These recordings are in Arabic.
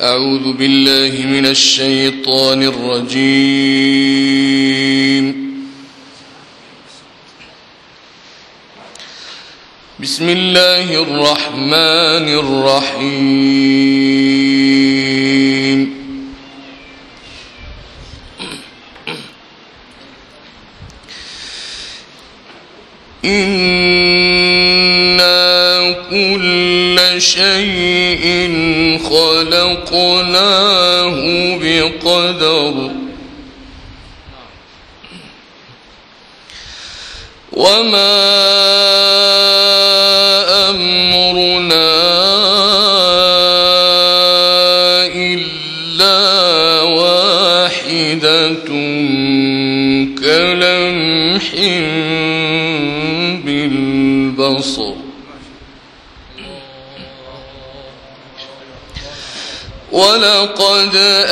أعوذ بالله من الشيطان الرجيم. بسم الله الرحمن الرحيم. إنا كل شيء إن خلقنا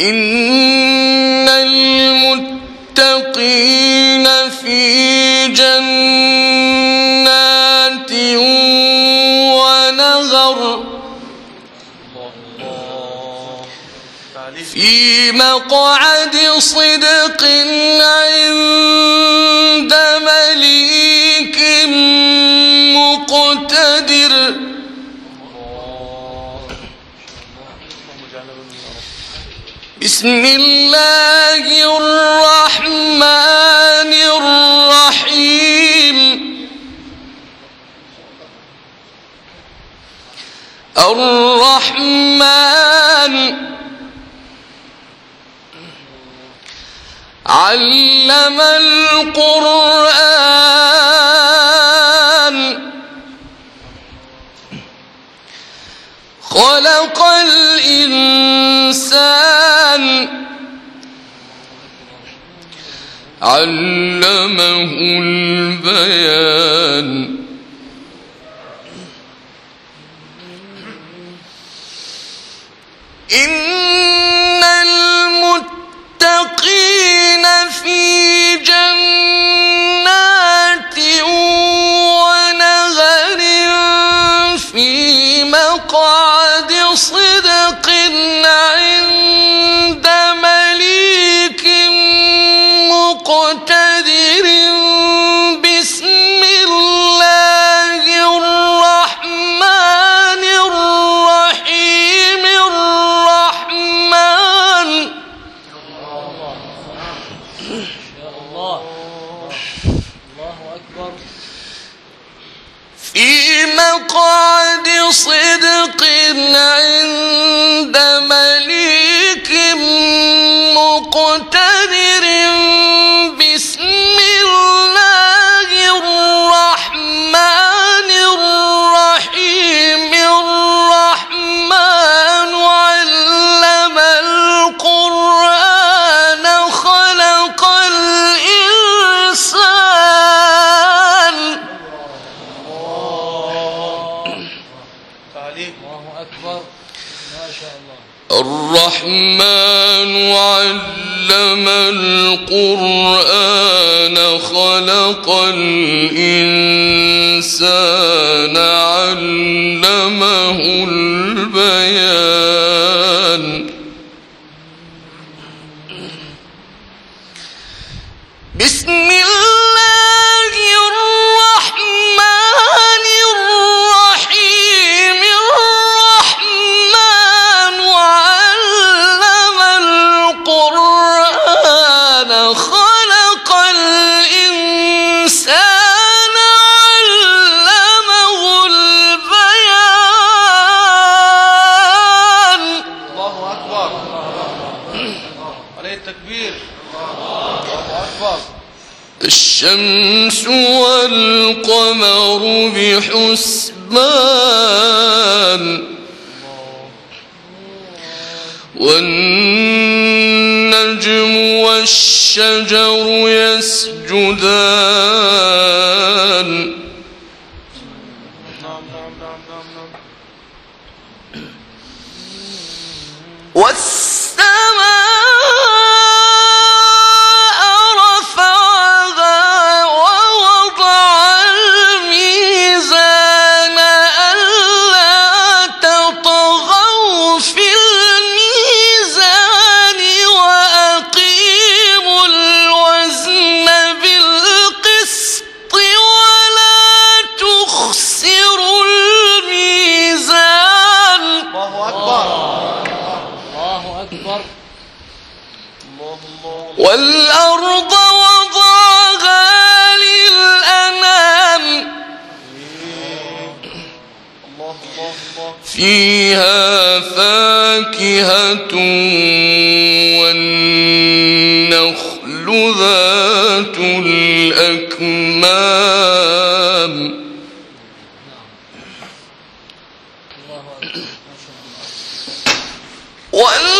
إن المتقين في جنات ونهر في مقعد صدق عند بسم الله الرحمن الرحيم. الرحمن علم القرآن علمه أكبر. في مقعد صدق عند مليك مقتدر القرآن خلق الإنسان علمه البيان. بسم عليه التكبير الله أكبر الشمس والقمر بحسبان والنجم والشجر يسجدان والسماء والنخل ذات الأكمام. والنخل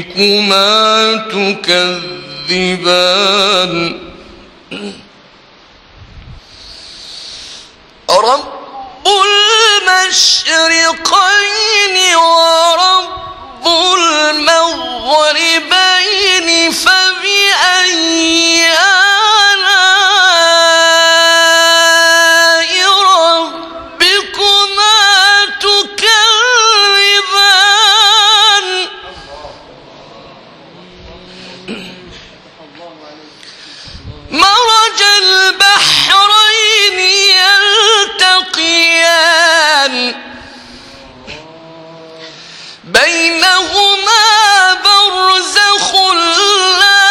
ربكما تكذبان رب المشرقين ورب المغربين فبأي آل بينهما برزخ لا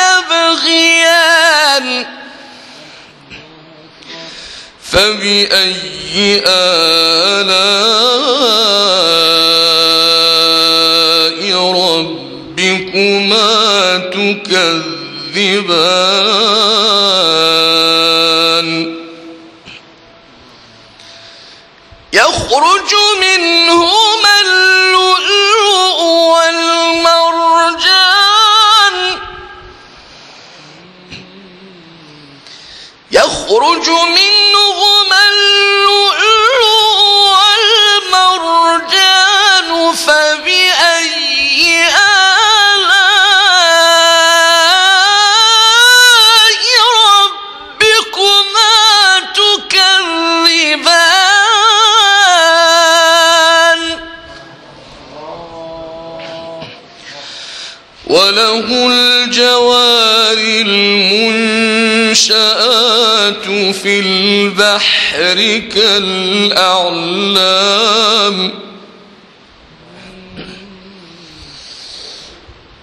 يبغيان فبأي آلاء ربكما تكذبان يخرج منهما اللؤلؤ والمرجان. يخرج منهما الجوار المنشآت في البحر كالأعلام.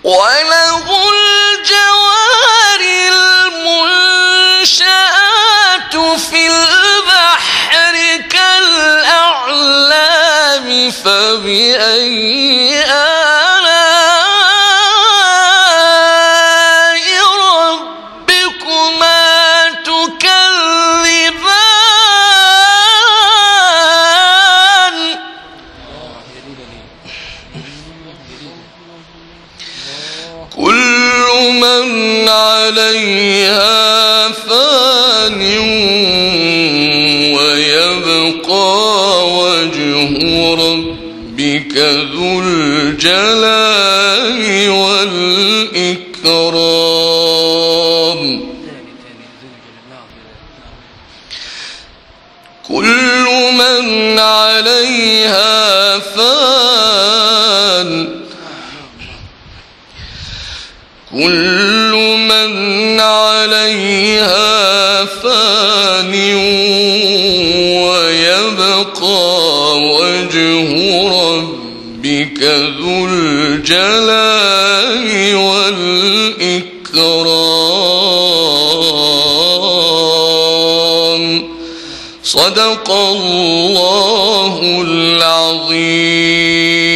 وله الجوار المنشآت في البحر كالأعلام. فبأي من عليها فان ويبقى وجه ربك ذو الجلال والإكرام. كل من عليها فان كل من عليها فان ويبقى وجه ربك ذو الجلال والإكرام. صدق الله العظيم.